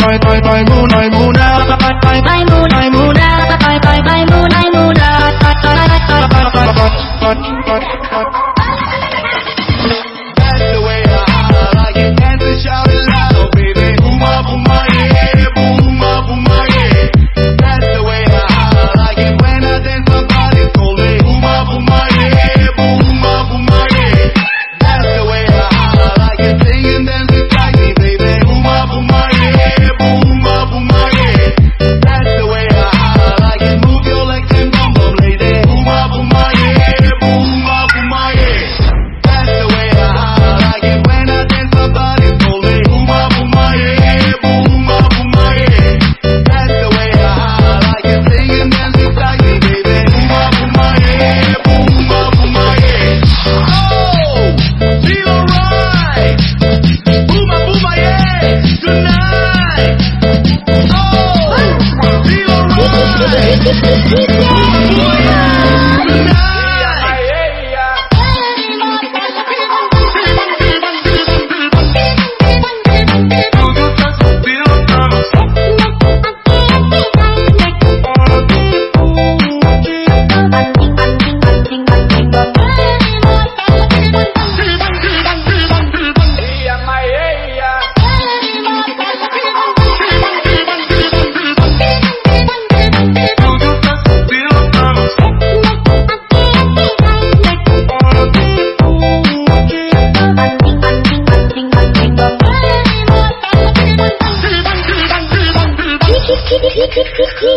my my my moon, my.